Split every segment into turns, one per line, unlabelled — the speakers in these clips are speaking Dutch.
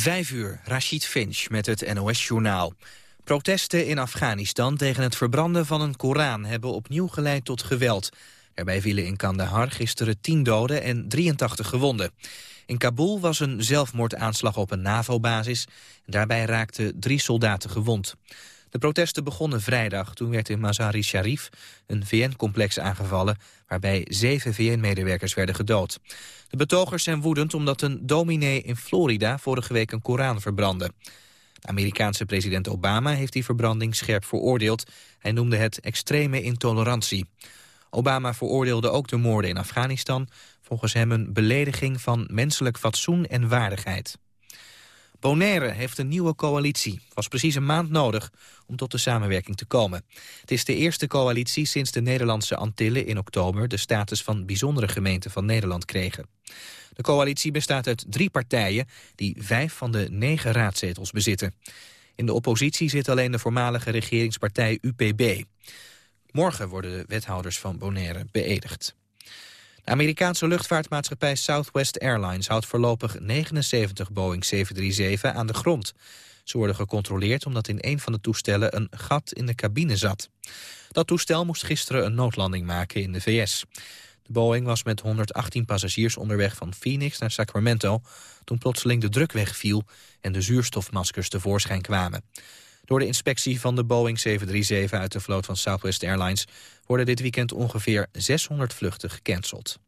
Vijf uur, Rashid Finch met het NOS-journaal. Protesten in Afghanistan tegen het verbranden van een Koran... hebben opnieuw geleid tot geweld. Daarbij vielen in Kandahar gisteren 10 doden en 83 gewonden. In Kabul was een zelfmoordaanslag op een NAVO-basis. Daarbij raakten drie soldaten gewond. De protesten begonnen vrijdag. Toen werd in Mazar-i Sharif een VN-complex aangevallen... waarbij zeven VN-medewerkers werden gedood. De betogers zijn woedend omdat een dominee in Florida... vorige week een Koran verbrandde. De Amerikaanse president Obama heeft die verbranding scherp veroordeeld. Hij noemde het extreme intolerantie. Obama veroordeelde ook de moorden in Afghanistan... volgens hem een belediging van menselijk fatsoen en waardigheid. Bonaire heeft een nieuwe coalitie. Was precies een maand nodig om tot de samenwerking te komen. Het is de eerste coalitie sinds de Nederlandse Antillen in oktober... de status van bijzondere gemeente van Nederland kregen. De coalitie bestaat uit drie partijen die vijf van de negen raadzetels bezitten. In de oppositie zit alleen de voormalige regeringspartij UPB. Morgen worden de wethouders van Bonaire beëdigd. De Amerikaanse luchtvaartmaatschappij Southwest Airlines houdt voorlopig 79 Boeing 737 aan de grond. Ze worden gecontroleerd omdat in een van de toestellen een gat in de cabine zat. Dat toestel moest gisteren een noodlanding maken in de VS. De Boeing was met 118 passagiers onderweg van Phoenix naar Sacramento... toen plotseling de druk wegviel en de zuurstofmaskers tevoorschijn kwamen. Door de inspectie van de Boeing 737 uit de vloot van Southwest Airlines... worden dit weekend ongeveer 600 vluchten gecanceld.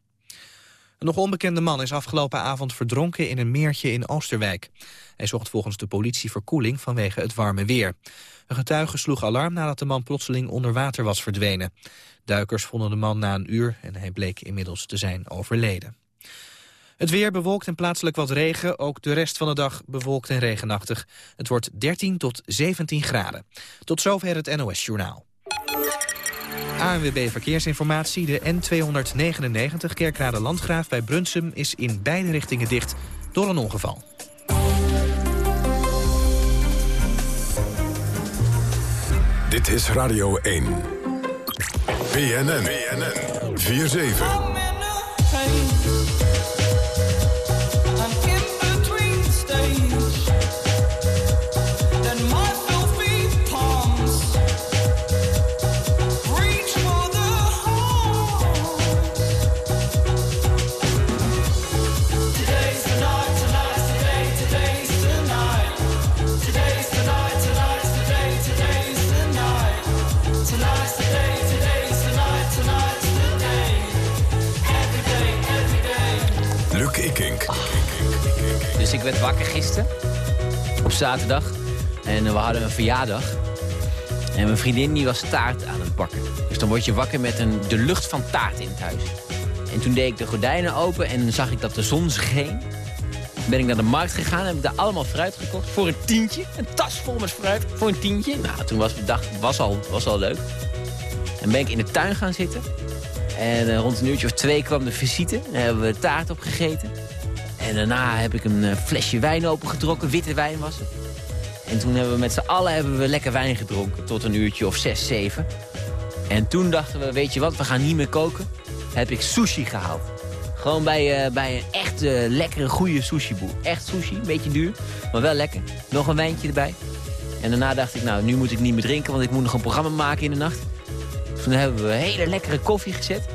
Een nog onbekende man is afgelopen avond verdronken in een meertje in Oosterwijk. Hij zocht volgens de politie verkoeling vanwege het warme weer. Een getuige sloeg alarm nadat de man plotseling onder water was verdwenen. Duikers vonden de man na een uur en hij bleek inmiddels te zijn overleden. Het weer bewolkt en plaatselijk wat regen. Ook de rest van de dag bewolkt en regenachtig. Het wordt 13 tot 17 graden. Tot zover het NOS Journaal. ANWB Verkeersinformatie. De N299 Kerkrade Landgraaf bij Brunsum is in beide richtingen dicht door een ongeval.
Dit is Radio 1. BNN. BNN. 4-7.
Werd wakker gisteren, op zaterdag. En we hadden een verjaardag. En mijn vriendin die was taart aan het bakken. Dus dan word je wakker met een, de lucht van taart in het huis. En toen deed ik de gordijnen open en zag ik dat de zon scheen. Ben ik naar de markt gegaan en heb ik daar allemaal fruit gekocht. Voor een tientje. Een tas vol met fruit. Voor een tientje. Nou, toen was, dacht was al, was al leuk. En ben ik in de tuin gaan zitten. En uh, rond een uurtje of twee kwam de visite. Daar hebben we taart op gegeten. En daarna heb ik een eh, flesje wijn opengetrokken. Witte wijn was het. En toen hebben we met z'n allen hebben we lekker wijn gedronken. Tot een uurtje of zes, zeven. En toen dachten we, weet je wat, we gaan niet meer koken. Heb ik sushi gehaald. Gewoon bij, uh, bij een echt lekkere, goede sushi-boer. Echt sushi, een beetje duur, maar wel lekker. Nog een wijntje erbij. En daarna dacht ik, nou, nu moet ik niet meer drinken... want ik moet nog een programma maken in de nacht. Toen hebben we hele lekkere koffie gezet.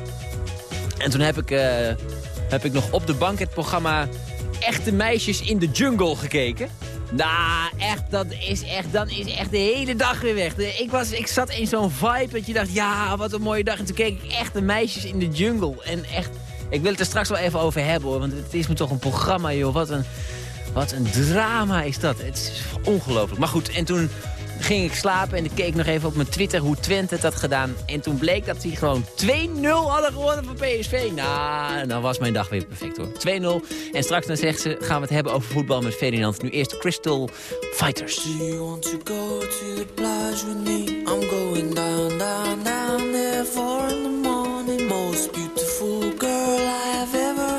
En toen heb ik, heb ik nog op de bank het programma Echte Meisjes in de Jungle gekeken. Nou, echt, dat is echt, dan is echt de hele dag weer weg. Ik, was, ik zat in zo'n vibe dat je dacht, ja, wat een mooie dag. En toen keek ik echt de meisjes in de jungle. En echt, ik wil het er straks wel even over hebben hoor. Want het is me toch een programma, joh. Wat een, wat een drama is dat. Het is ongelooflijk. Maar goed, en toen ging ik slapen en ik keek nog even op mijn Twitter hoe Twente het had gedaan. En toen bleek dat ze gewoon 2-0 hadden gewonnen van PSV. Nou, dan was mijn dag weer perfect hoor. 2-0. En straks dan zegt ze, gaan we het hebben over voetbal met Ferdinand. Nu eerst Crystal Fighters. Do you want to go to the plage with me? I'm going down, down, down there for the morning. Most beautiful girl I ever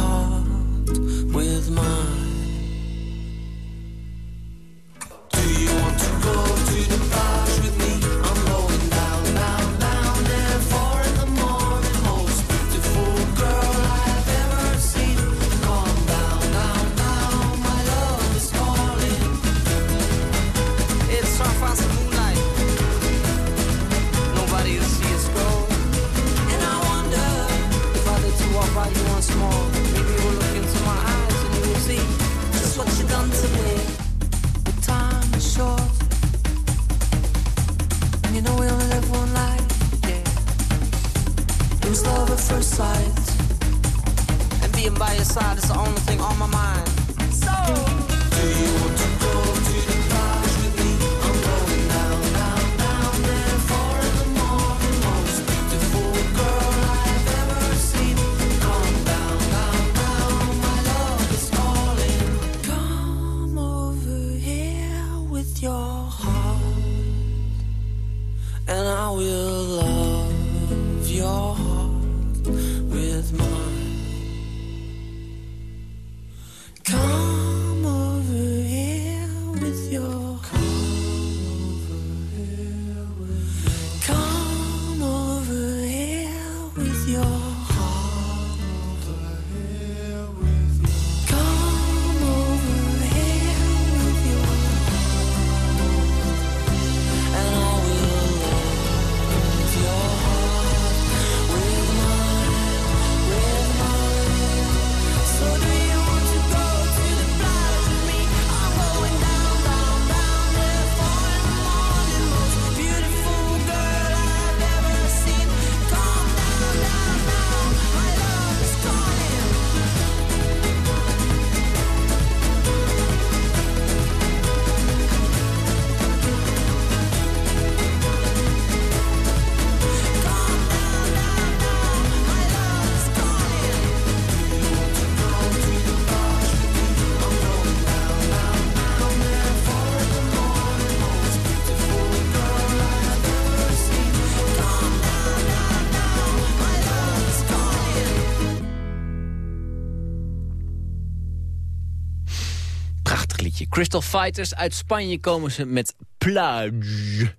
Crystal Fighters uit Spanje komen ze met Plage.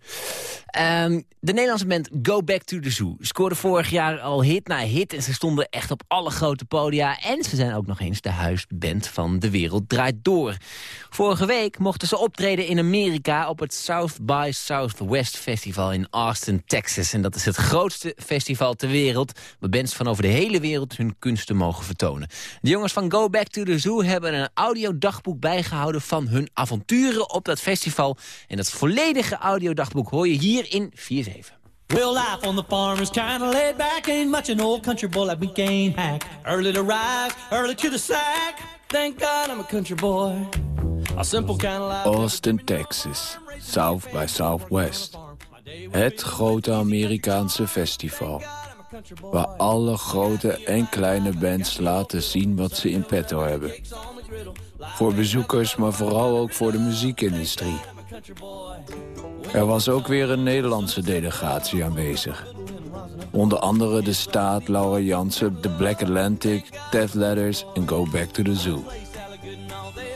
Ehm, de Nederlandse band Go Back to the Zoo scoorde vorig jaar al hit na hit... en ze stonden echt op alle grote podia. En ze zijn ook nog eens de huisband van De Wereld Draait Door. Vorige week mochten ze optreden in Amerika... op het South by Southwest Festival in Austin, Texas. En dat is het grootste festival ter wereld... waar bands van over de hele wereld hun kunsten mogen vertonen. De jongens van Go Back to the Zoo hebben een audiodagboek bijgehouden... van hun avonturen op dat festival. En dat volledige audiodagboek hoor je hier in 4-7.
Real life on the farm is kinda laid back. Ain't much an old country boy like we can't hack. Early to rise, early to the sack. Thank God I'm a country boy. A simple kind of life.
Austin, Texas. South by Southwest. Het grote Amerikaanse festival. Waar alle grote en kleine bands laten zien wat ze in petto hebben. Voor bezoekers, maar vooral ook voor de muziekindustrie. Er was ook weer een Nederlandse delegatie aanwezig. Onder andere de staat, Laura Jansen, The Black Atlantic, Death Letters en Go Back to the Zoo.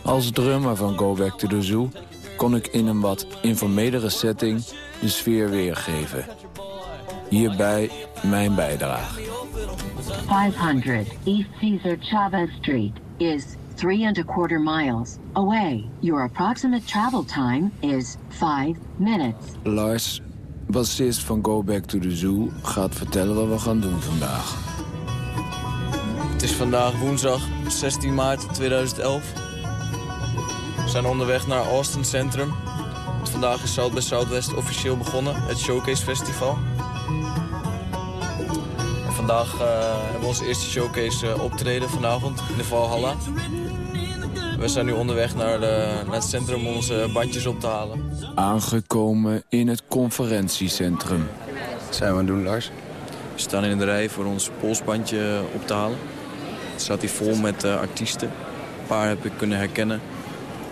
Als drummer van Go Back to the Zoo kon ik in een wat informelere setting de sfeer weergeven. Hierbij mijn bijdrage.
500 East Caesar Chavez Street is three and a quarter miles away. Your approximate travel time is five minutes.
Lars, bassist van Go Back to the Zoo, gaat vertellen wat we gaan doen vandaag.
Het is vandaag woensdag 16 maart 2011. We zijn onderweg naar Austin Centrum. Vandaag is South by Southwest officieel begonnen, het Showcase Festival. En vandaag uh, hebben we onze eerste showcase uh, optreden vanavond in de Valhalla. We zijn nu onderweg naar, de, naar het centrum om onze bandjes op te halen.
Aangekomen in het conferentiecentrum.
Wat zijn we aan het doen, Lars? We staan in de rij voor ons polsbandje op te halen. Het staat hier vol met uh, artiesten. Een paar heb ik kunnen herkennen.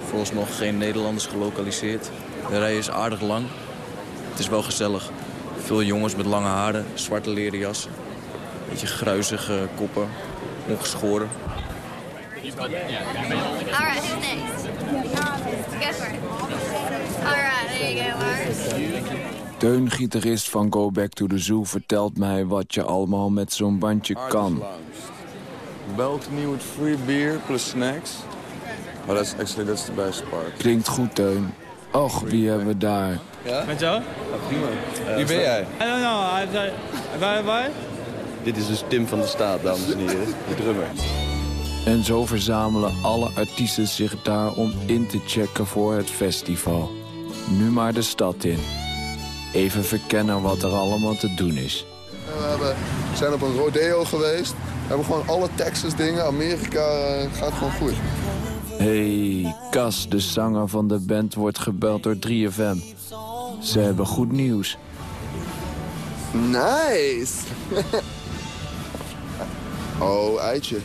Volgens nog geen Nederlanders gelokaliseerd. De rij is aardig lang. Het is wel gezellig. Veel jongens met lange haren, zwarte leren jassen. Beetje gruizige koppen, ongeschoren.
Alright, who's next? Go for it. Alright, there you go, Mars.
Teun, gitarist van Go Back to the Zoo, vertelt mij wat je allemaal met zo'n bandje kan.
Balcony with free beer plus snacks. Maar dat is actually that's the best part.
Klinkt goed, Teun. Och, wie hebben we daar?
Met jou?
prima. Wie ben jij?
I don't know. I, waar, waar?
Dit is dus Tim van de Staat, dames en heren, de drummer.
En zo verzamelen alle artiesten zich daar om in te checken voor het festival. Nu maar de stad in. Even verkennen wat er allemaal te doen is.
We hebben, zijn op een rodeo geweest. We hebben gewoon alle Texas dingen. Amerika eh, gaat gewoon goed.
Hey, Cas, de zanger van de band, wordt gebeld door 3FM. Ze hebben goed nieuws.
Nice! oh, eitje.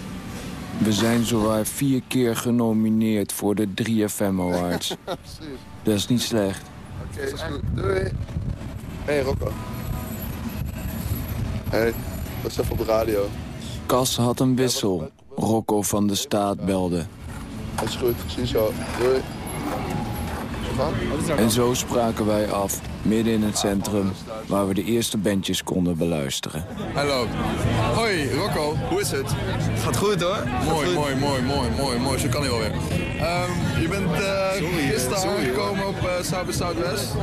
We zijn zowaar vier keer genomineerd voor de 3FM Awards. Dat is niet slecht.
Oké, is goed. Doei. Hey Rocco. Hey, dat is even op de radio.
Cas had een wissel. Rocco van de Staat belde.
Dat is goed, je zo. Doei.
En zo spraken wij af, midden in het centrum... waar we de eerste bandjes konden beluisteren.
Hallo. Hoi, Rocco. Hoe is het?
Gaat goed hoor.
Mooi,
goed.
mooi, mooi, mooi, mooi, mooi. Zo kan hij wel weer. Ehm, je bent eh, gisteren
sorry,
aangekomen op uh, South by Southwest.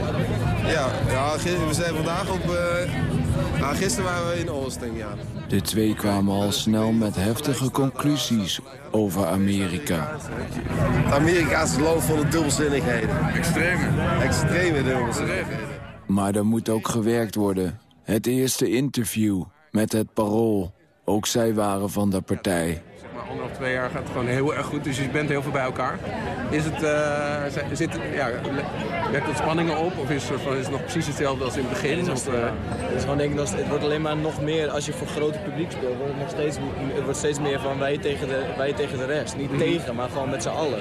Ja, ja we zijn vandaag op... Uh, nou, gisteren waren we in Austin, ja.
De twee kwamen al snel met heftige conclusies over Amerika.
Amerika is het land van de dubbelzinnigheden.
Extreme.
Extreme dubbelzinnigheden.
Maar er moet ook gewerkt worden. Het eerste interview met het parool. Ook zij waren van de partij.
Anderhalf, twee jaar gaat het gewoon heel erg goed. Dus je bent heel veel bij elkaar. Is het, uh, zit, ja, werkt het spanningen op? Of is, er, is het nog precies hetzelfde als in het begin?
Het is,
of,
uh, het is gewoon denk ik, dat het wordt alleen maar nog meer als je voor grote publiek speelt. Wordt het, nog steeds, het wordt steeds meer van wij tegen de, wij tegen de rest. Niet tegen, maar gewoon met z'n allen.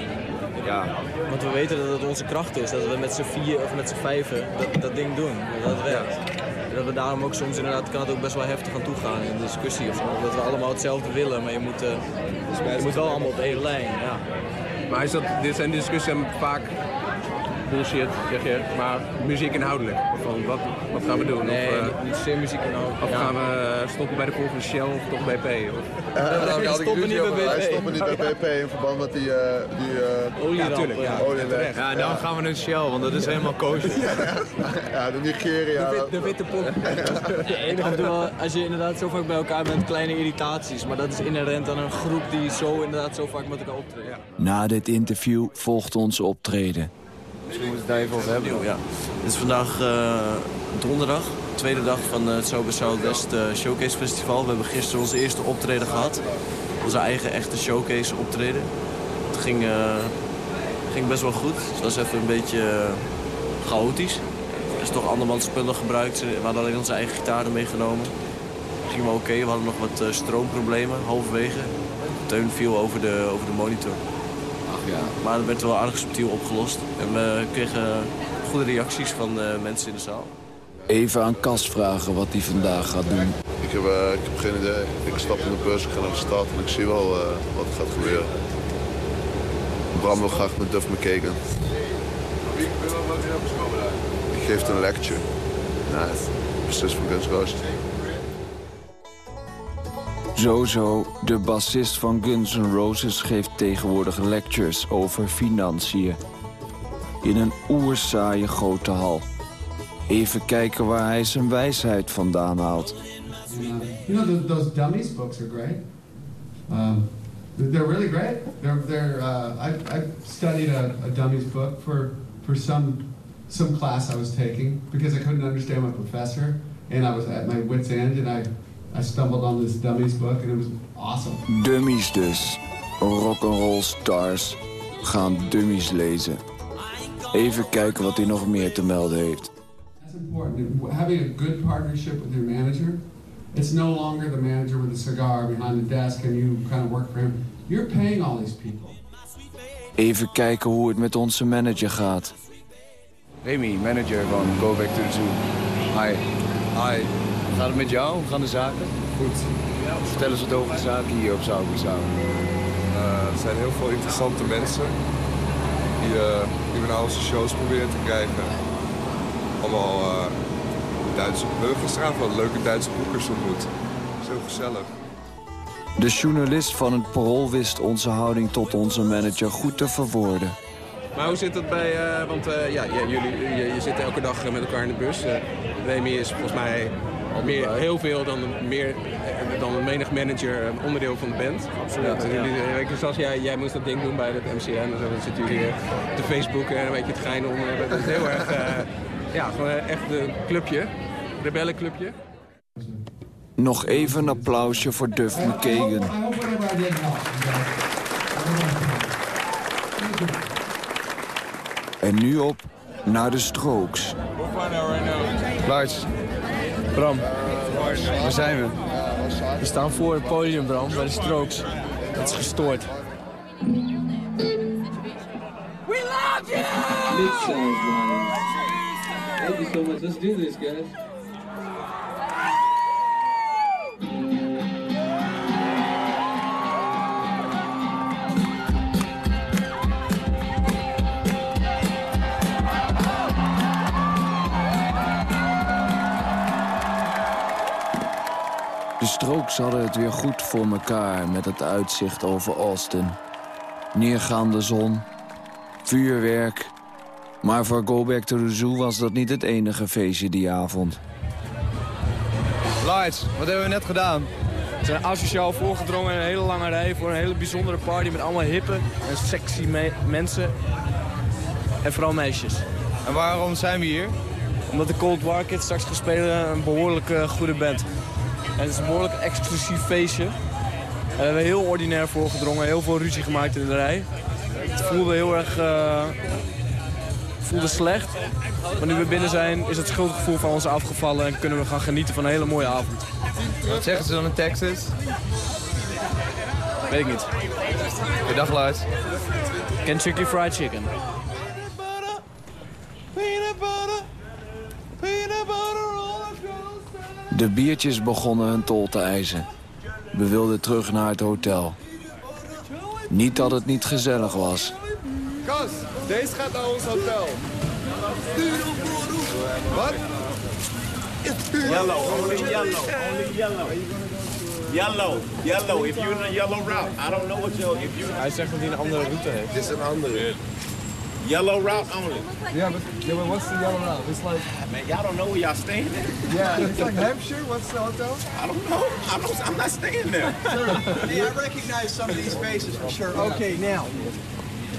Ja.
Want we weten dat het onze kracht is. Dat we met z'n vier of met z'n vijven dat, dat ding doen. Dat het werkt. Ja. Dat we daarom ook soms inderdaad kan het ook best wel heftig aan toegaan in de discussie. Of zo. Dat we allemaal hetzelfde willen, maar je moet, uh, je moet wel allemaal op één lijn. Ja.
Maar is dat, dit zijn discussies vaak bullshit, zeg je, maar muziek inhoudelijk. Van wat, wat gaan we doen?
Nee,
of, uh,
niet, niet zozeer muziek inhoudelijk.
Of ja. gaan we stoppen bij de volgende Shell of toch bij BP? Of?
Uh, nou, nee, stoppen niet bij BP. Wij stoppen niet bij BP in verband met die, uh, die uh,
olie
ja, tuurlijk, ja,
olie
ja, dan ja. gaan we naar Shell, want dat is helemaal kosher.
ja, de Nigeria.
De, de witte pop. ja, als je inderdaad zo vaak bij elkaar bent, kleine irritaties. Maar dat is inherent aan een groep die zo inderdaad zo vaak met elkaar optreedt. Ja.
Na dit interview volgt ons optreden.
Misschien moeten we het daar even over hebben. Ja. Het is vandaag uh, donderdag, tweede dag van het Sober Southwest uh, Showcase Festival. We hebben gisteren onze eerste optreden gehad. Onze eigen echte showcase optreden. Het ging, ging best wel goed. Het was even een beetje chaotisch. Er is toch andermans spullen gebruikt. We hadden alleen onze eigen gitaren meegenomen. Het ging wel oké. We hadden nog wat stroomproblemen halverwege. Teun viel over de, over de monitor. Ja. Maar dat werd wel aardig subtiel opgelost. En we kregen goede reacties van uh, mensen in de zaal.
Even aan Cas vragen wat hij vandaag gaat doen.
Ik heb, uh, ik heb geen idee. Ik stap in de bus, ik ga naar de stad en ik zie wel uh, wat er gaat gebeuren. Bram wil graag met Duff McKagan. Ik geef een lecture. Nou, precies van Guns Roses.
Zozo, de bassist van Guns N' Roses, geeft tegenwoordig lectures over financiën. In een oerzaaie grote hal. Even kijken waar hij zijn wijsheid vandaan haalt.
You know, those dummies books are great. Um, they're really great. They're, they're, uh, I, I studied a, a dummies book for, for some, some class I was taking because I couldn't understand my professor and I was at my wit's end and I I stumbled on this Dummies book and it was awesome.
Dummies dus. Rock'n'roll stars gaan dummies lezen. Even kijken wat hij nog meer te melden heeft.
That's important. Having a good partnership with your manager. It's no longer the manager with a cigar behind the desk and you kind of work for him. You're paying all these people.
Even kijken hoe het met onze manager gaat.
Remy, manager van Go Back to the Zoo. Hi.
Hi.
Gaat het met jou? Hoe gaan de zaken?
Goed.
Vertel eens wat over de zaken hier op Southwest.
Eh, er zijn heel veel interessante mensen die, eh, die we naar onze shows proberen te krijgen. Allemaal eh, Duitse... We hebben gisteravond wel leuke Duitse boekers ontmoet. Dat is heel gezellig.
De journalist van het Parool wist onze houding tot onze manager goed te verwoorden.
Maar hoe zit het bij, eh, want eh, ja, ja, jullie, je, je zit elke dag met elkaar in de bus. Uh, Remy is volgens mij meer, heel veel dan, meer, eh, dan een menig manager een onderdeel van de band. Absoluut. Ja, jullie, weet je, zoals jij, jij moest dat ding doen bij het MCN zo, dan zitten jullie eh, op de Facebook en een beetje het gein onder. Dat is heel erg, eh, ja, gewoon echt een clubje, rebellenclubje.
Nog even een applausje voor Duff McKagan. En nu op naar de Strokes.
Lars. Bram. Waar zijn we? We staan voor het podium, Bram, bij de Strokes. Dat is gestoord.
We love you! Thank you so much. Let's do this, guys.
Strokes hadden het weer goed voor elkaar met het uitzicht over Austin. Neergaande zon, vuurwerk. Maar voor Go Back to the Zoo was dat niet het enige feestje die avond.
Lars, wat hebben we net gedaan? We zijn asociaal voorgedrongen in een hele lange rij voor een hele bijzondere party met allemaal hippe en sexy me- mensen. En vooral meisjes. En waarom zijn we hier? Omdat de Cold War Kids straks gaan spelen een behoorlijk eh, goede band. En het is een behoorlijk exclusief feestje. En we hebben heel ordinair voorgedrongen, heel veel ruzie gemaakt in de rij. Het voelde heel erg eh, voelde slecht. Maar nu we binnen zijn, is het schuldgevoel van ons afgevallen en kunnen we gaan genieten van een hele mooie avond. Wat zeggen ze dan in Texas? Weet ik niet. Dag Lars. Kentucky Fried Chicken.
De biertjes begonnen hun tol te eisen. We wilden terug naar het hotel. Niet dat het niet gezellig was.
Kas, deze gaat naar ons hotel. Wat?
Yellow, only yellow, only yellow. Yellow, yellow. If you're in a yellow route, I don't know what your. If you.
Hij zegt dat hij een andere route heeft.
Dit is een andere.
Yellow route only.
Yeah, but, yeah, but what's the yellow route? It's like...
Man, y'all don't know where y'all staying at.
Yeah, it's like Hampshire. What's the hotel?
I don't know. I don't, I'm not staying there.
Yeah, I recognize some of these faces for sure. Okay, now,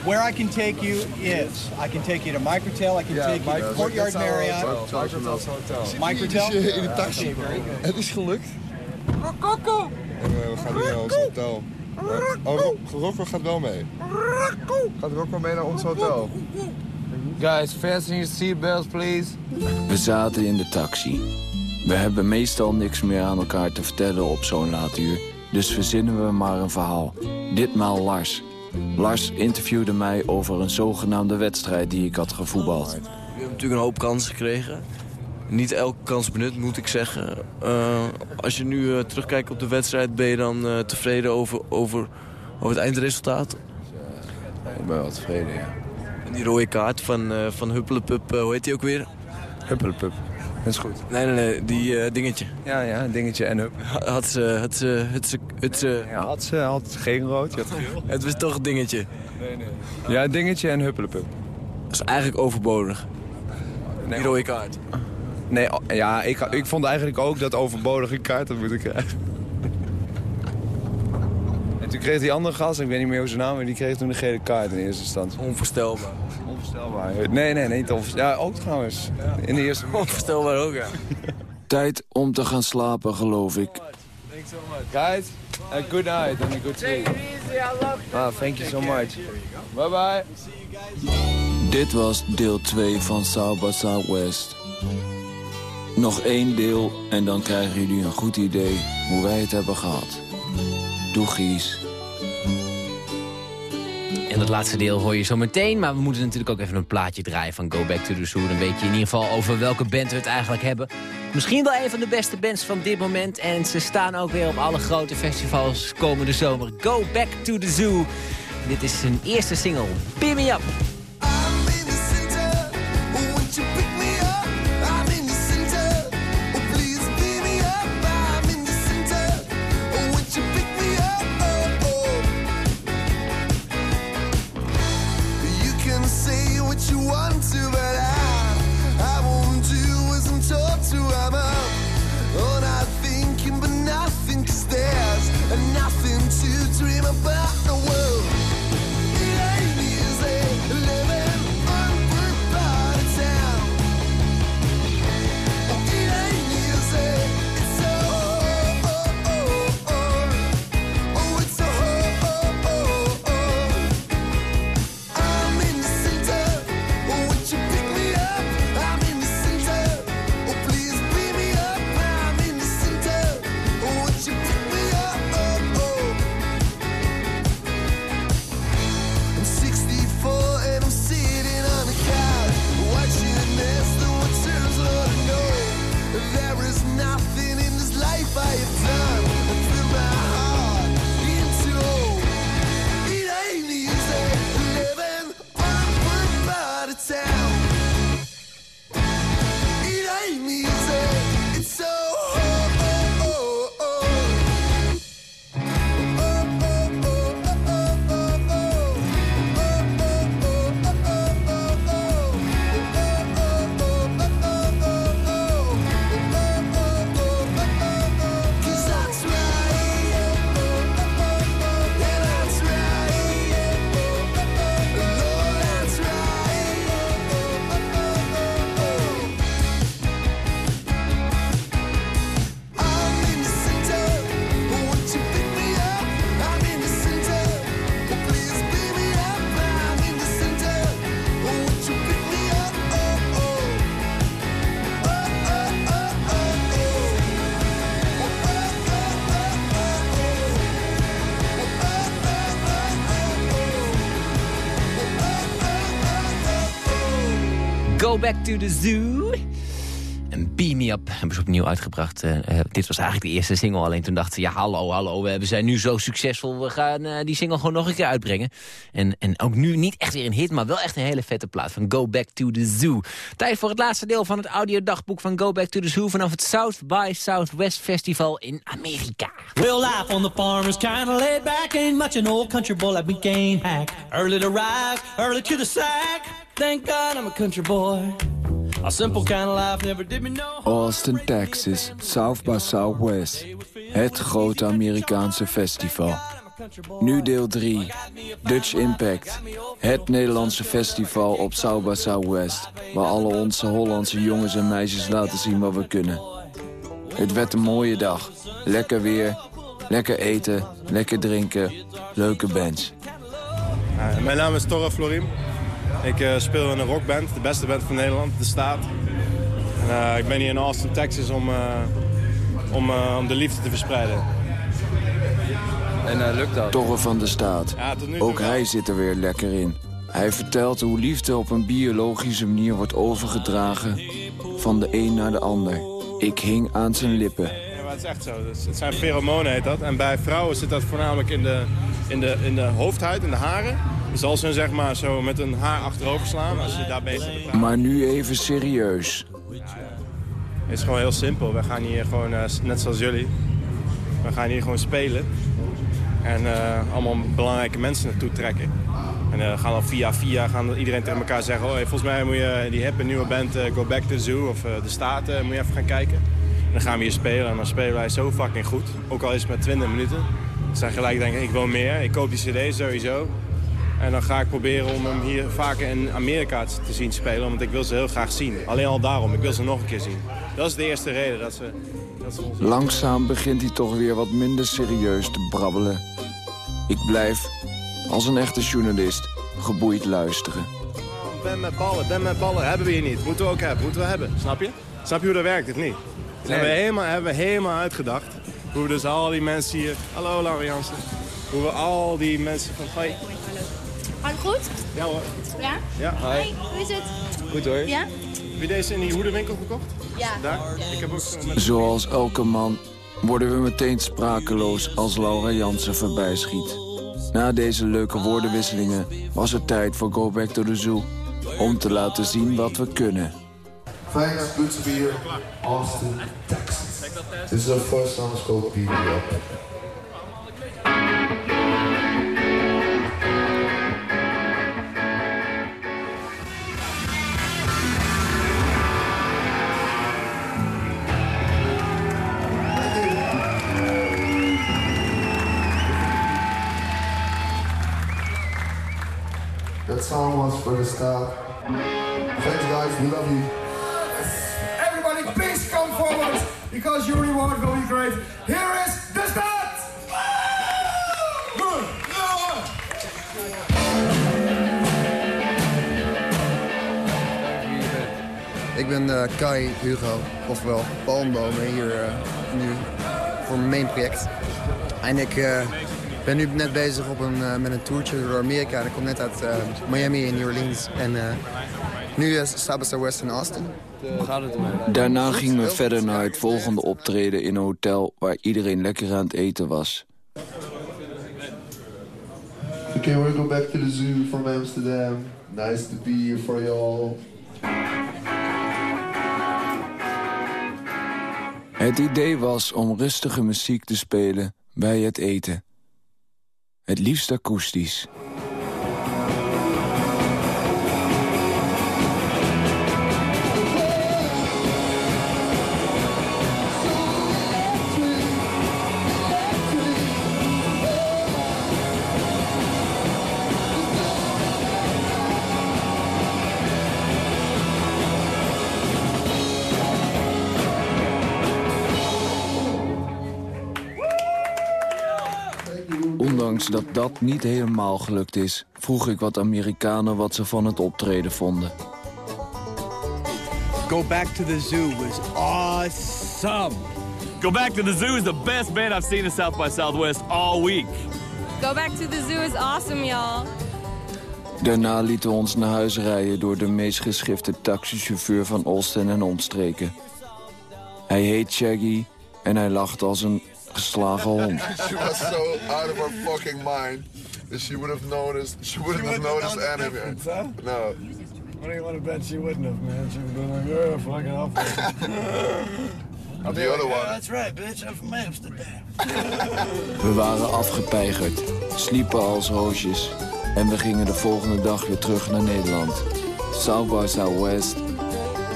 where I can take you is, I can take you to Microtel, I can take you to Courtyard Marriott.
Microtel's hotel.
Microtel?
Je in de taxi.
Okay, very good.
Het is gelukt. En eh, we gaan nu naar ons hotel. Oh, Ro- Rocco gaat wel mee. Gaat Rocco mee naar ons hotel?
Guys, fasten your seatbelts, please.
We zaten in de taxi. We hebben meestal niks meer aan elkaar te vertellen op zo'n laat uur. Dus verzinnen we maar een verhaal. Ditmaal Lars. Lars interviewde mij over een zogenaamde wedstrijd die ik had gevoetbald.
We hebben natuurlijk een hoop kansen gekregen. Niet elke kans benut, moet ik zeggen. Eh, als je nu eh, terugkijkt op de wedstrijd, ben je dan eh, tevreden over, over, over het eindresultaat?
Ik ben wel tevreden, ja.
En die rode kaart van, van Huppelepup, hoe heet die ook weer?
Huppelepup. Dat is goed.
Nee, nee, nee, die dingetje.
Ja, ja, dingetje en hup.
Had ze, had ze, had ze, had ze...
Ja, had ze had geen rood. had geel.
Het was toch een dingetje.
Nee, nee. Ja, dingetje en huppelepup.
Dat is eigenlijk overbodig.
Nee,
Die rode kaart.
Nee, oh, ja, ik, ik vond eigenlijk ook dat overbodige kaart had moeten krijgen. En toen kreeg die andere gast, ik weet niet meer hoe zijn naam, maar die kreeg toen de gele kaart in eerste instantie.
Onvoorstelbaar.
Onvoorstelbaar. Nee, nee, nee, niet onvoorstelbaar. Ja, ook trouwens. In de eerste...
Onvoorstelbaar ook, ja.
Tijd om te gaan slapen, geloof ik.
Thanks so much. Guys, a good night and a good sleep. Ah, thank you so much. Bye bye.
Dit was deel 2 van South by Southwest. Nog één deel en dan krijgen jullie een goed idee hoe wij het hebben gehad. Doegies.
En
dat laatste deel hoor je zo meteen. Maar we moeten natuurlijk ook even een plaatje draaien van Go Back to the Zoo. Dan weet je in ieder geval over welke band we het eigenlijk hebben. Misschien wel een van de beste bands van dit moment. En ze staan ook weer op alle grote festivals komende zomer. Go Back to the Zoo. Dit is hun eerste single, Beam Me Up.
To the
Zoo. Hebben ze opnieuw uitgebracht. Eh, eh, dit was eigenlijk de eerste single. Alleen toen dachten ze, ja hallo, hallo, we zijn nu zo succesvol. We gaan eh, die single gewoon nog een keer uitbrengen. En, en ook nu niet echt weer een hit, maar wel echt een hele vette plaat van Go Back to the Zoo. Tijd voor het laatste deel van het audiodagboek van Go Back to the Zoo... vanaf het South by Southwest Festival in Amerika.
Real life on the farm is kinda laid back. Ain't much an old country boy like me can't hack. Early to rise, early to the sack. Thank God I'm a country boy. A simple kind of life never did me no
Austin, Texas, South by Southwest. Het grote Amerikaanse festival. Nu deel 3, Dutch Impact. Het Nederlandse festival op South by Southwest. Waar alle onze Hollandse jongens en meisjes laten zien wat we kunnen. Het werd een mooie dag. Lekker weer, lekker eten, lekker drinken, leuke bands.
Mijn naam is Torre Florim. Ik uh, speel in een rockband, de beste band van Nederland, De Staat. En, uh, ik ben hier in Austin, Texas om, om, om de liefde te verspreiden.
En lukt dat? Torre van de Staat.
Ja, tot nu toe
Ook
wel.
hij zit er weer lekker in. Hij vertelt hoe liefde op een biologische manier wordt overgedragen... van de een naar de ander. Ik hing aan zijn lippen.
Ja, maar het is echt zo. Dus het zijn pheromonen heet dat. En bij vrouwen zit dat voornamelijk in de, in de, in de hoofdhuid, in de haren. Als ze zeg maar zo met een haar achterover slaan, als je daar bezig bent.
Maar nu even serieus.
Het is gewoon heel simpel. We gaan hier gewoon, eh, net zoals jullie, we gaan hier gewoon spelen. En eh, allemaal belangrijke mensen naartoe trekken. En eh, gaan dan via via gaan iedereen tegen elkaar zeggen... Oh, hey, volgens mij moet je die hippe nieuwe band Go Back to the Zoo of De Staten moet je even gaan kijken. En dan gaan we hier spelen en dan spelen wij zo fucking goed. Ook al is het maar 20 minuten. Dus dan gelijk denk ik, ik wil meer. Ik koop die cd sowieso. En dan ga ik proberen om hem hier vaker in Amerika te zien spelen. Want ik wil ze heel graag zien. Alleen al daarom, ik wil ze nog een keer zien. Dat is de eerste reden dat ze... Dat ze ons...
Langzaam begint hij toch weer wat minder serieus te brabbelen. Ik blijf, als een echte journalist, geboeid luisteren.
Ben met ballen, ben met ballen. Hebben we hier niet. Moeten we ook hebben, moeten we hebben. Snap je? Snap je hoe dat werkt, of niet? Dat hebben, we helemaal, hebben we helemaal uitgedacht. Hoe we dus al die mensen hier... Hallo, Laura Jansen. Hoe we al die mensen van... Hoi.
Gaat het goed?
Ja hoor.
Ja?
Ja.
Hey, hoe is het?
Goed hoor.
Ja?
Heb je deze in die hoedenwinkel gekocht?
Ja.
Daar? Ik heb ook zo met...
Zoals elke man worden we meteen sprakeloos als Laura Jansen voorbij schiet. Na deze leuke woordenwisselingen was het tijd voor Go Back to the Zoo. Om te laten zien wat we kunnen.
Thanks, good to be here. Austin, Texas. This is our first song, it's called Beat Me Up. That song was for the staff. Thanks guys, we love you.
Everybody, please come forward because your reward will be great. Here is the start. Good.
Ik ben eh, Kai Hugo, ofwel Palmbomen, hier eh, nu voor mijn main project. En ik eh, ben nu net bezig op een, eh, met een toertje door Amerika. Ik kom net uit eh, Miami en New Orleans. En eh, nu is by West in Austin.
Gaat het Daarna gingen we verder naar het volgende optreden in een hotel... waar iedereen lekker aan het eten was.
Okay, we'll go back to the zoo from Amsterdam. Nice to be here for y'all.
Het idee was om rustige muziek te spelen bij het eten. Het liefst akoestisch. Dat dat niet helemaal gelukt is... vroeg ik wat Amerikanen wat ze van het optreden vonden.
Go Back to the Zoo was awesome.
Go Back to the Zoo is the best band I've seen in South by Southwest all week.
Go back to the zoo is awesome, y'all.
Daarna lieten we ons naar huis rijden door de meest geschifte taxichauffeur van Austin en omstreken. Hij heet Shaggy en hij lacht als een geslagen hond.
she was so out of her fucking mind that she would have noticed. She wouldn't have noticed anyway. No.
What do you want to bet she wouldn't have, man? She would have been like, oh, fucking
Of the other one.
that's right, bitch. I'm from Amsterdam.
We waren afgepeigerd, sliepen als roosjes en we gingen de volgende dag weer terug naar Nederland. South by Southwest,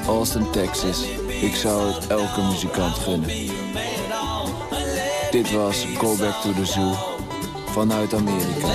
Austin, Texas. Ik zou het elke muzikant gunnen. Dit was Go Back to the Zoo vanuit Amerika.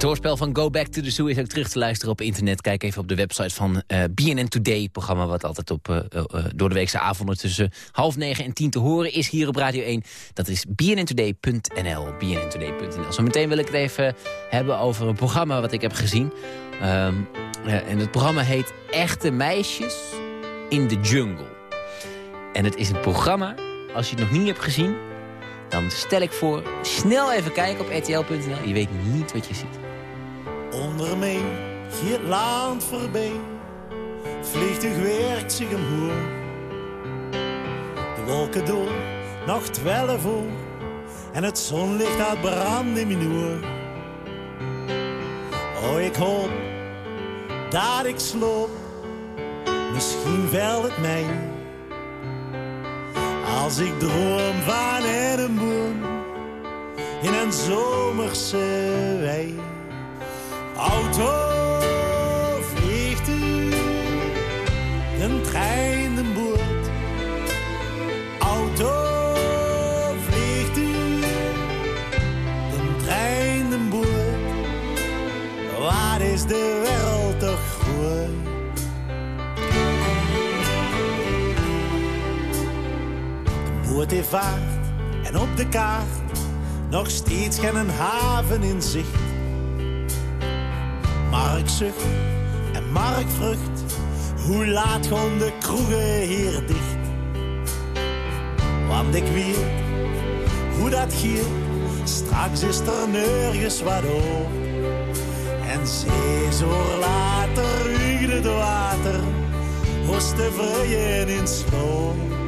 Het hoorspel van Go Back to the Zoo is ook terug te luisteren op internet. Kijk even op de website van eh, BNN Today. Programma wat altijd op, eh, door de weekse avonden tussen half negen en tien te horen is hier op Radio 1. Dat is bnntoday.nl. bnntoday.nl. Zometeen wil ik het even hebben over een programma wat ik heb gezien. Ehm, eh, en het programma heet Echte Meisjes in de Jungle. En het is een programma, als je het nog niet hebt gezien... dan stel ik voor, snel even kijken op rtl.nl. Je weet niet wat je ziet.
Onder mij het land voorbij. Vliegtuig werkt zich omhoog. De wolken door, nog twaalf voor. En het zonlicht gaat branden in mijn oor. Oh, ik hoop dat ik sloop. Misschien wel het mij. Als ik droom van een boom in een zomerse wei. Auto vliegt u, een trein, een boot. Auto vliegt u, een trein, een boot. Waar is de wereld toch groot? De boot heeft vaart en op de kaart nog steeds geen haven in zicht. Mark zucht en Mark vrucht. Hoe laat gaan de kroegen hier dicht? Want ik weet hoe dat gaat. Straks is er nergens wat op. En zes uur later uigt het water. Was vrijen in sloop.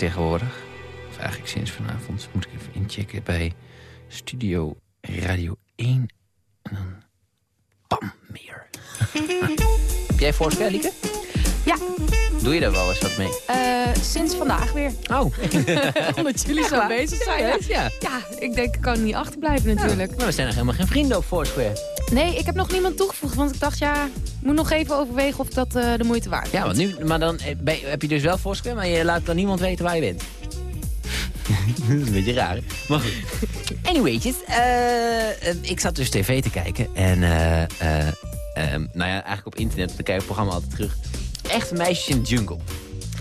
Tegenwoordig. Of eigenlijk sinds vanavond moet ik even inchecken bij Studio Radio 1. En dan... Bam, meer. Heb jij Foursquare, Lieke?
Ja.
Doe je daar wel eens wat mee?
Eh, sinds vandaag weer.
Oh.
Omdat jullie zo bezig zijn. hè?
Ja.
ja, ik denk, ik kan niet achterblijven natuurlijk.
Maar we zijn nog helemaal geen vrienden op Foursquare.
Nee, ik heb nog niemand toegevoegd. Want ik dacht, ja, ik moet nog even overwegen of dat eh, de moeite waard is.
Ja, want nu, maar dan eh, je- heb je dus wel Foursquare, maar je laat dan niemand weten waar je bent. dat is een beetje raar? Maar goed. Anywaytjes, eh, ik zat dus tv te kijken. En, eh, eh, ehm, nou ja, eigenlijk op internet, dan kijk ik het programma altijd terug. Echte meisjes in de jungle.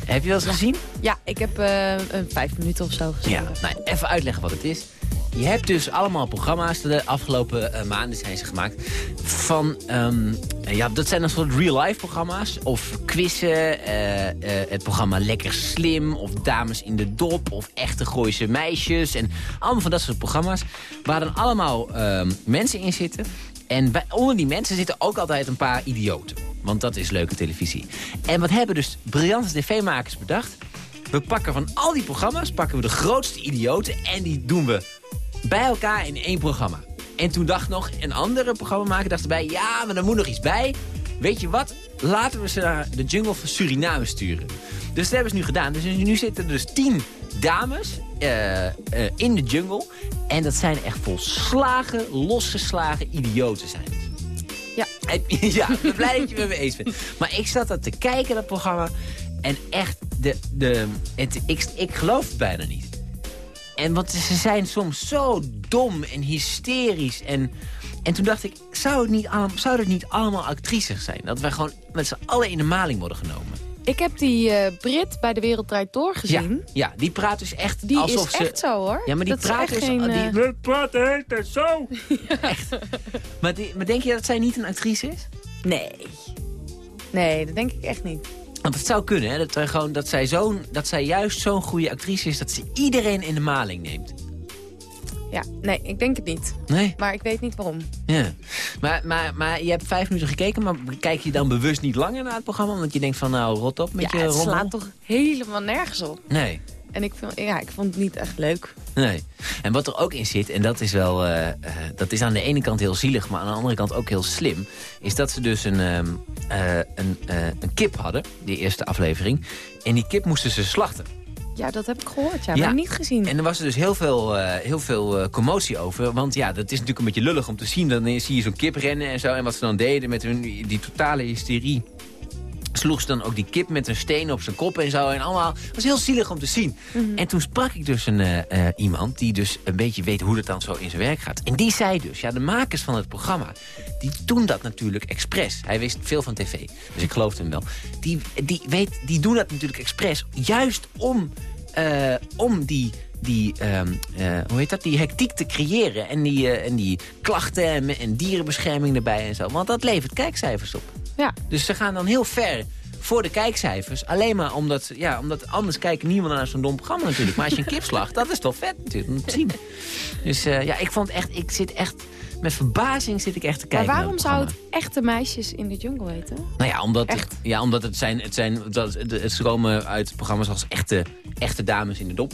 Heb je wel eens gezien?
Ja, ik heb eh, een vijf minuten of zo gezien.
Ja, nou, even uitleggen wat het is. Je hebt dus allemaal programma's, de afgelopen eh, maanden zijn ze gemaakt, van, ehm, ja, dat zijn een soort real-life programma's. Of quizzen, eh, eh, het programma Lekker Slim, of Dames in de Dop, of Echte Gooise Meisjes. En allemaal van dat soort programma's, waar dan allemaal ehm, mensen in zitten. En bij, onder die mensen zitten ook altijd een paar idioten. Want dat is leuke televisie. En wat hebben dus briljante tv-makers bedacht? We pakken van al die programma's pakken we de grootste idioten en die doen we bij elkaar in één programma. En toen dacht nog een andere programmamaker dacht erbij... ja, maar er moet nog iets bij. Weet je wat? Laten we ze naar de jungle van Suriname sturen. Dus dat hebben ze nu gedaan. Dus nu zitten er dus tien dames eh, eh, in de jungle. En dat zijn echt volslagen, losgeslagen idioten zijn het.
Ja.
Ja, ik ben blij dat je met me eens bent. Maar ik zat dat te kijken, dat programma. En echt, de, de, het, ik, ik geloof het bijna niet. En want ze zijn soms zo dom en hysterisch. En, en toen dacht ik, zou het, niet allemaal, zou het niet allemaal actrices zijn? Dat wij gewoon met z'n allen in de maling worden genomen.
Ik heb die eh, Brit bij de Wereld Draait Door gezien.
Ja, die praat dus echt
Die
alsof
is
ze...
echt zo, hoor.
Ja, maar die
Dat
praat
echt
dus...
geen,
die, die praat de hele tijd zo. Maar, die, maar denk je dat zij niet een actrice is?
Nee. Nee, dat denk ik echt niet.
Want het zou kunnen, hè? Dat, er gewoon, dat, zij zo'n, dat zij juist zo'n goede actrice is... dat ze iedereen in de maling neemt.
Ja, nee, ik denk het niet.
Nee?
Maar ik weet niet waarom.
Ja. Maar, maar, maar je hebt vijf minuten gekeken... maar kijk je dan bewust niet langer naar het programma? Want je denkt van, nou, rot op met
ja,
je
het
rommel?
slaat toch helemaal nergens op.
Nee.
En ik, vind, ja, ik vond het niet echt leuk.
Nee. En wat er ook in zit, en dat is wel, eh, eh, dat is aan de ene kant heel zielig, maar aan de andere kant ook heel slim, is dat ze dus een, ehm, eh, een, een kip hadden, die eerste aflevering. En die kip moesten ze slachten.
Ja, dat heb ik gehoord, ja, maar niet gezien.
En er was er dus heel veel, eh, heel veel commotie over. Want ja, dat is natuurlijk een beetje lullig om te zien. Dan zie je zo'n kip rennen en zo. En wat ze dan deden met hun, die totale hysterie sloeg ze dan ook die kip met een steen op zijn kop en zo. En allemaal, het was heel zielig om te zien. En toen sprak ik dus een, eh, eh, iemand die dus een beetje weet hoe dat dan zo in zijn werk gaat. En die zei dus, ja, de makers van het programma, die doen dat natuurlijk expres. Hij wist veel van tv, dus ik geloofde hem wel. Die, die, weet, die doen dat natuurlijk expres, juist om, eh, om die die, ehm, eh, hoe heet dat, die hectiek te creëren. En die, en die klachten en, en dierenbescherming erbij en zo. Want dat levert kijkcijfers op.
Ja.
Dus ze gaan dan heel ver voor de kijkcijfers. Alleen maar omdat, ja, omdat anders kijkt niemand naar zo'n dom programma natuurlijk. Maar als je een kip slacht, dat is toch vet natuurlijk om te zien. Dus eh, ja, ik vond echt, ik zit echt, met verbazing zit ik echt te
Maar
kijken
waarom
naar
zou het echte meisjes in de jungle heten?
Nou ja, omdat, het, ja, omdat het zijn, het zijn dat, het, ze komen uit programma's als echte, echte dames in de dop.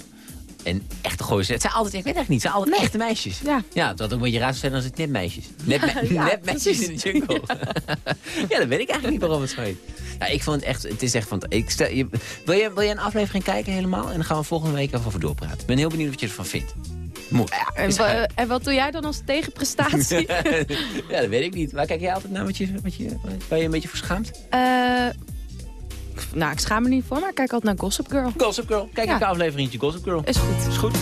En echte gooien. Het zijn altijd, ik weet echt niet, het zijn altijd echte meisjes.
Ja.
ja, dat ook een beetje raar zijn als het nepmeisjes. Nep,
Ja, ja,
nepmeisjes
precies.
in de jungle. Ja. dat weet ik eigenlijk niet waarom het zo heet. Ja, ik vond het echt, het is echt van, ik stel, je, wil, je, wil je een aflevering kijken helemaal? En dan gaan we volgende week even over doorpraten. Ik ben heel benieuwd wat je ervan vindt.
En, wa-
uit.
en wat doe jij dan als tegenprestatie?
ja, dat weet ik niet. Waar kijk jij altijd naar wat je, wat je, waar je een beetje voor schaamt?
Eh, nou, ik schaam me niet voor, maar ik kijk altijd naar Gossip Girl.
Gossip Girl. Kijk
Ja.
een afleveringetje Gossip Girl.
Is goed.
Is goed.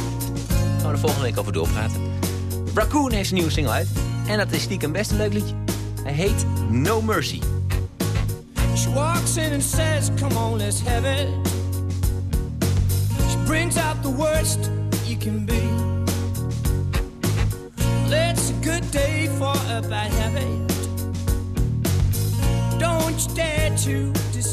Gaan we er volgende week over doorpraten. Raccoon heeft een nieuwe single uit. En dat is stiekem best een leuk liedje. Hij heet No Mercy.
She walks in and says, Come on, let's have it. She brings out the worst you can be. It's a good day for a bad habit. Don't you dare to disagree.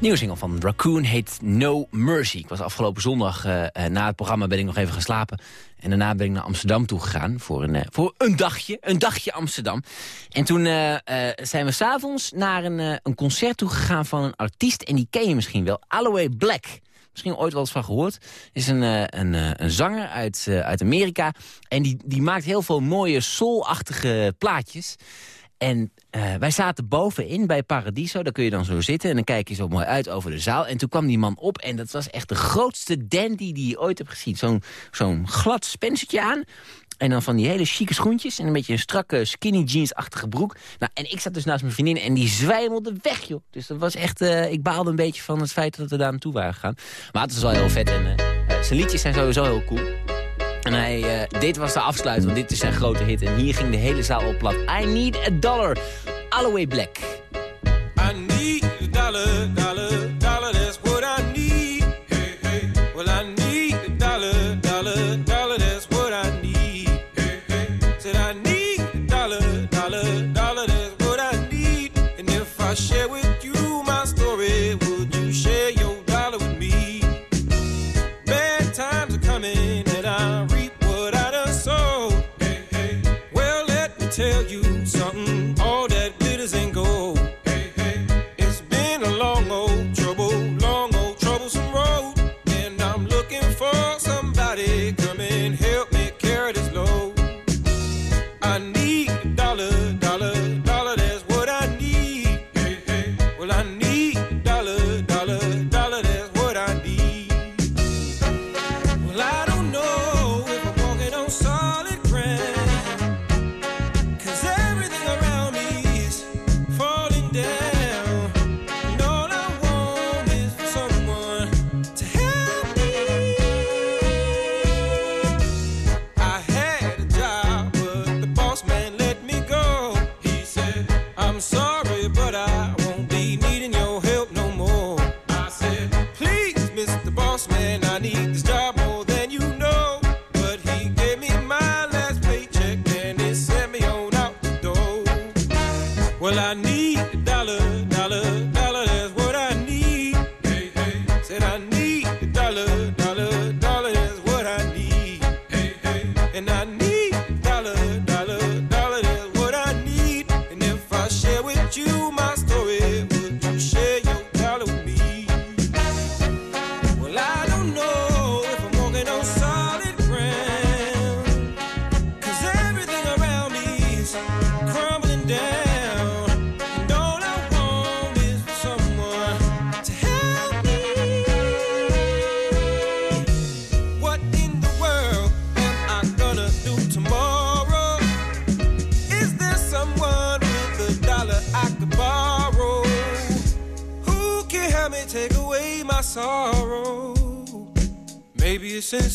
Nieuwe single van Raccoon heet No Mercy. Ik was afgelopen zondag eh, eh, na het programma ben ik nog even gaan slapen. En daarna ben ik naar Amsterdam toe gegaan voor een, eh, voor een dagje. Een dagje Amsterdam. En toen zijn we s'avonds naar een, een concert toe gegaan van een artiest. En die ken je misschien wel. Alloway Black. Misschien ooit wel eens van gehoord. Is een, een, een zanger uit, uit Amerika. En die, die maakt heel veel mooie soul-achtige plaatjes. En eh, wij zaten bovenin bij Paradiso. Daar kun je dan zo zitten en dan kijk je zo mooi uit over de zaal. En toen kwam die man op en dat was echt de grootste dandy die je ooit hebt gezien. Zo'n zo'n glad spencertje aan. En dan van die hele chique schoentjes en een beetje een strakke skinny jeans-achtige broek. Nou, en ik zat dus naast mijn vriendin en die zwijmelde weg, joh. Dus dat was echt, eh, ik baalde een beetje van het feit dat we daar naartoe waren gegaan. Maar het was wel heel vet en eh, zijn liedjes zijn sowieso heel cool. En eh, dit was de afsluit, want dit is zijn grote hit. En hier ging de hele zaal op plat. I need a dollar. Alloway Black.
I need a dollar,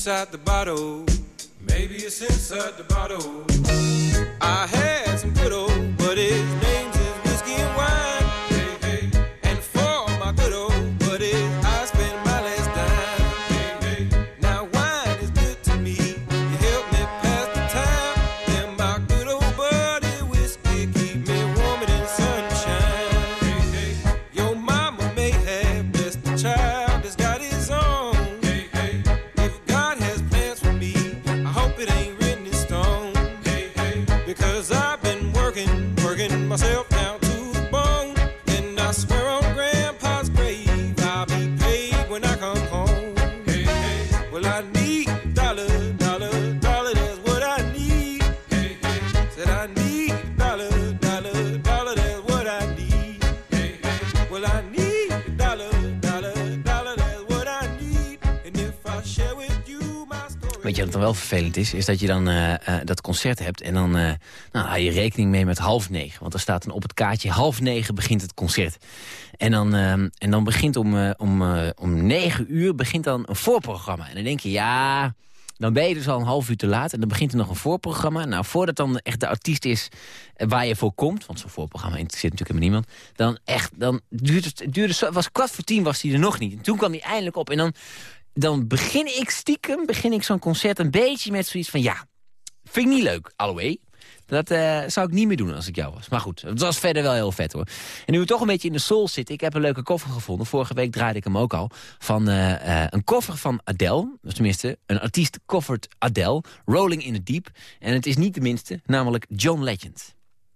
inside the bottle.
Wel vervelend is? Is dat je dan eh, eh, dat concert hebt en dan eh, nou, je rekening mee met half negen. Want er staat dan op het kaartje half negen begint het concert. En dan, eh, en dan begint om, om, om negen uur begint dan een voorprogramma. En dan denk je, ja, dan ben je dus al een half uur te laat. En dan begint er nog een voorprogramma. Nou, voordat dan echt de artiest is waar je voor komt... want zo'n voorprogramma interesseert natuurlijk helemaal niemand... dan echt, dan duurde het, duurde, was kwart voor tien was hij er nog niet. En toen kwam hij eindelijk op. En dan, dan begin ik stiekem, begin ik zo'n concert een beetje met zoiets van... ja, vind ik niet leuk, Alloway. Dat eh, zou ik niet meer doen als ik jou was. Maar goed, het was verder wel heel vet hoor. En nu we toch een beetje in de soul zitten... ik heb een leuke koffer gevonden. Vorige week draaide ik hem ook al. Van eh, eh, een koffer van Adele. Tenminste, een artiest covered Adele. Rolling in the Deep. En het is niet de minste, namelijk John Legend.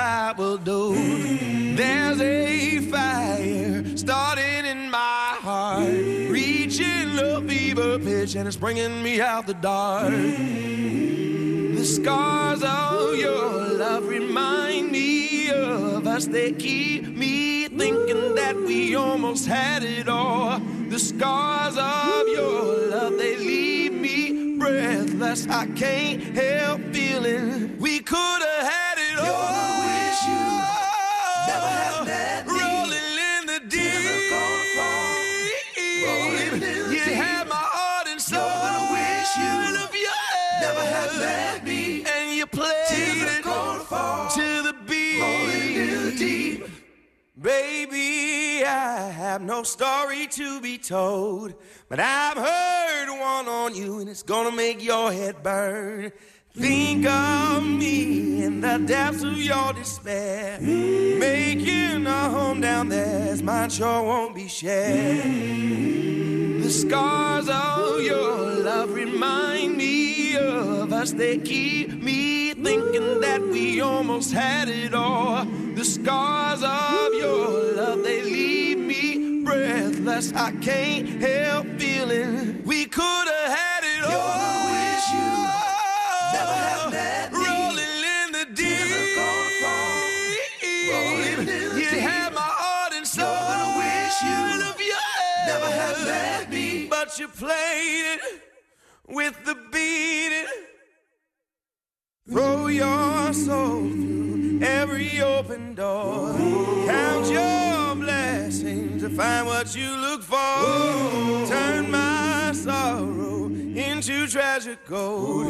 I will do. There's a fire starting in my heart, reaching a fever pitch, and it's bringing me out the dark. The scars of your love remind me of us. They keep me thinking that we almost had it all. The scars of your love, they leave me breathless. I can't help feeling we could have Baby, I have no story to be told, but I've heard one on you, and it's gonna make your head burn. Think of me in the depths of your despair. Making a home down there, mine sure won't be shared. The scars of your love remind me of us. They keep me thinking that we almost had it all. The scars of your love, they leave me breathless. I can't help feeling we could have had it all. That beat. But you played it with the beat. Throw your soul through every open door. Count your blessings to find what you look for. Turn my sorrow into treasure gold.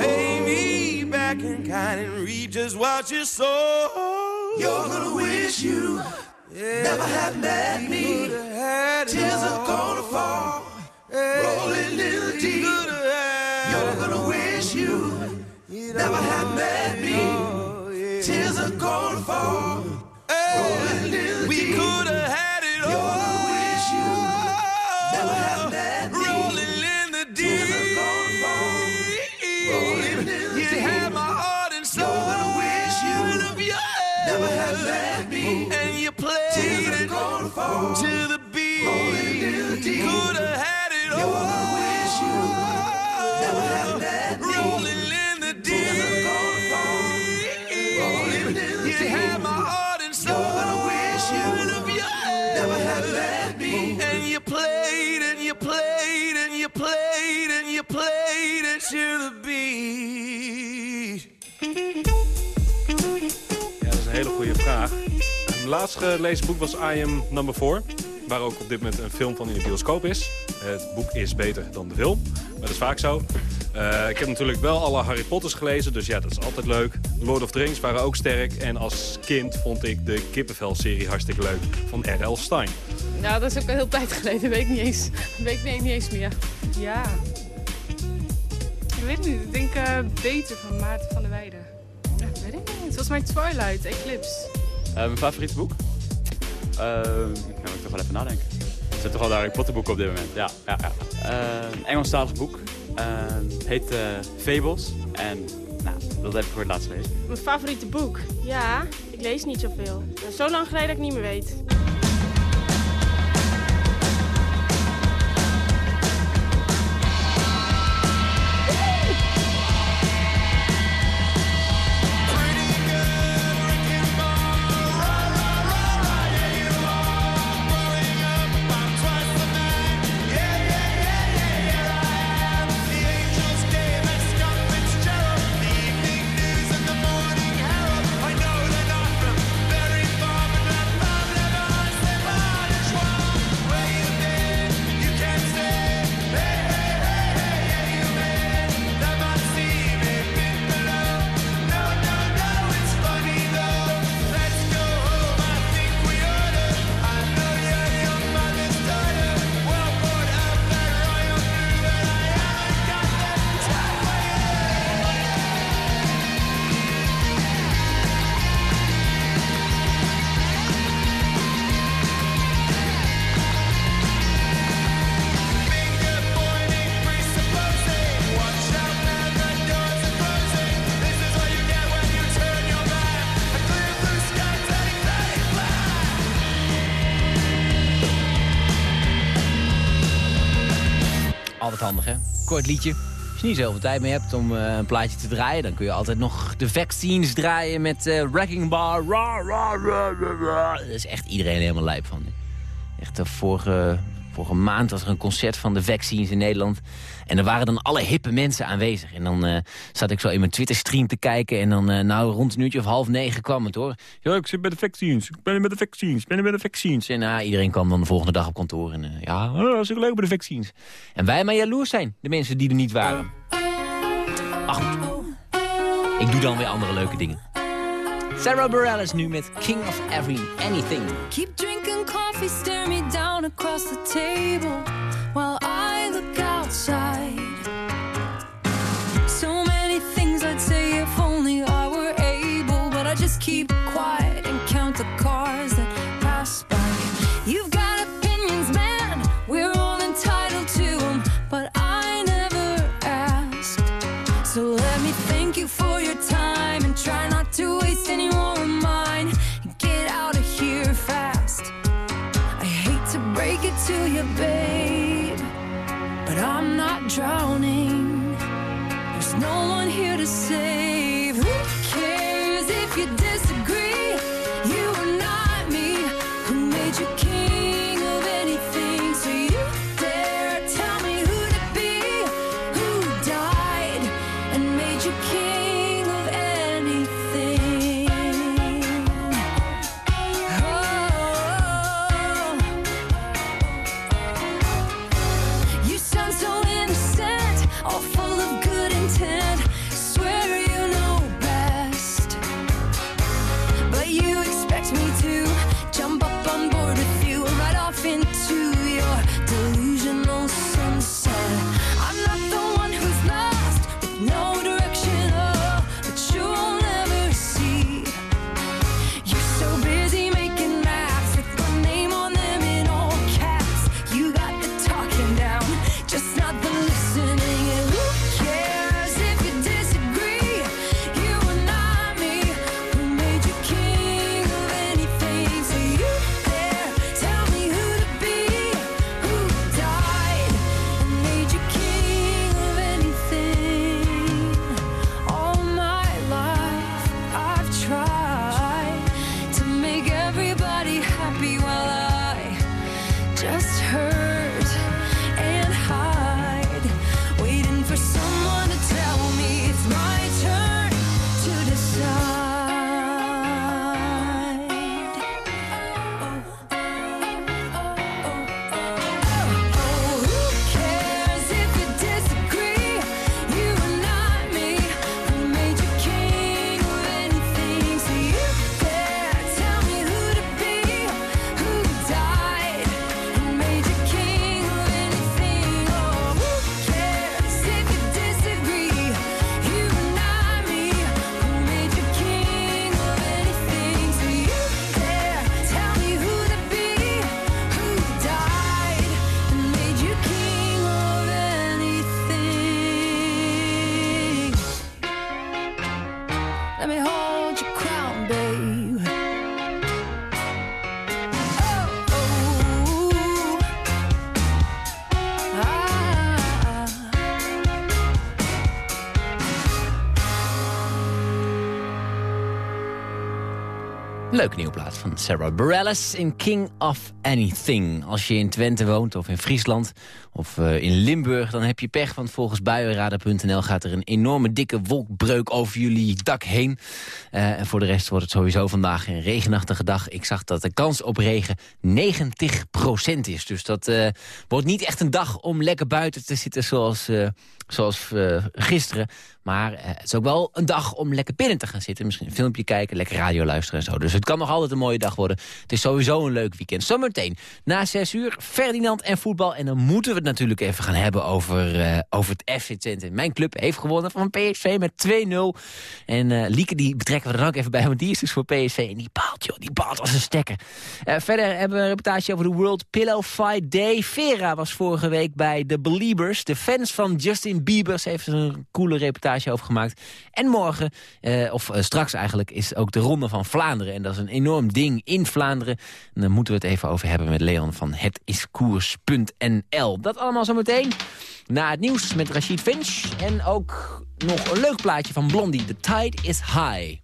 Pay me back in kind and reap just what you sow. You're gonna wish you never had met me. Are gonna fall, rolling in the deep. You're gonna wish you never had met
laatst gelezen boek was I Am Number 4. Waar ook op dit moment een film van in de bioscoop is. Het boek is beter dan de film. Maar dat is vaak zo. Eh, ik heb natuurlijk wel alle Harry Potters gelezen, dus ja, dat is altijd leuk. Lord of the Rings waren ook sterk. En als kind vond ik de Kippenvel-serie hartstikke leuk van R.L. Stein.
Nou, dat is ook een heel tijd geleden. Weet ik niet eens. Weet ik niet eens meer. Ja. Ik weet het niet. Ik denk eh, beter van Maarten van der Weijden. Ja, weet ik niet. Het was mijn Twilight, Eclipse.
Uh, mijn favoriete boek? Uh, nou, moet ik toch wel even nadenken. Er zit toch wel de Harry Potter op dit moment. Ja, ja, ja. Uh, Engelstalig boek. heet Fables. En nou, dat heb ik voor het laatst gelezen.
Mijn favoriete boek? Ja, ik lees niet zoveel. Zo lang geleden dat ik niet meer weet.
Kort liedje. Als je niet zoveel tijd meer hebt om eh, een plaatje te draaien... dan kun je altijd nog de vaccines draaien met eh Wrecking Bar. Ra. Daar is echt iedereen helemaal lijp van. Echt, eh, vorige, vorige maand was er een concert van de vaccines in Nederland. En er waren dan alle hippe mensen aanwezig. En dan eh, zat ik zo in mijn Twitter-stream te kijken... en dan, eh, nou, rond een uurtje of half negen kwam het, hoor. Ja, ik zit bij de vaccines, ik ben bij de vaccines, ik ben bij de vaccines. En nou, iedereen kwam dan de volgende dag op kantoor. En eh, ja, oh, dat is ook leuk bij de vaccines. En wij maar jaloers zijn, de mensen die er niet waren. Maar goed, ik doe dan weer andere leuke dingen. Sarah Bareilles nu met King of Every Anything.
Keep drinking coffee, stare me down across the table while I drowning.
Leuke van Sarah Bareilles in King of Anything. Als je in Twente woont of in Friesland of eh, in Limburg... dan heb je pech, want volgens buienradar.nl gaat er een enorme dikke wolkbreuk over jullie dak heen. Eh, en voor de rest wordt het sowieso vandaag een regenachtige dag. Ik zag dat de kans op regen 90% is. Dus dat eh, wordt niet echt een dag om lekker buiten te zitten zoals, zoals gisteren. Maar eh, het is ook wel een dag om lekker binnen te gaan zitten. Misschien een filmpje kijken, lekker radio luisteren en zo. Dus het kan nog altijd een mooie dag worden. Het is sowieso een leuk weekend. Zometeen na zes uur Ferdinand en voetbal. En dan moeten we het natuurlijk even gaan hebben over, eh, over het FC Twente. Mijn club heeft gewonnen van PSV met 2-0. En eh, Lieke die betrekken we er ook even bij, want die is dus voor PSV. En die baalt, joh, die baalt als een stekker. Verder hebben we een reportage over de World Pillow Fight Day. Vera was vorige week bij The Beliebers. De fans van Justin Bieber. Ze heeft een coole reportage reportage over gemaakt. En morgen, eh, of eh, straks eigenlijk, is ook de Ronde van Vlaanderen. En dat is een enorm ding in Vlaanderen. En daar moeten we het even over hebben met Leon van hetiskoers.nl. Dat allemaal zometeen na het nieuws met Rashid Finch. En ook nog een leuk plaatje van Blondie, The Tide is High.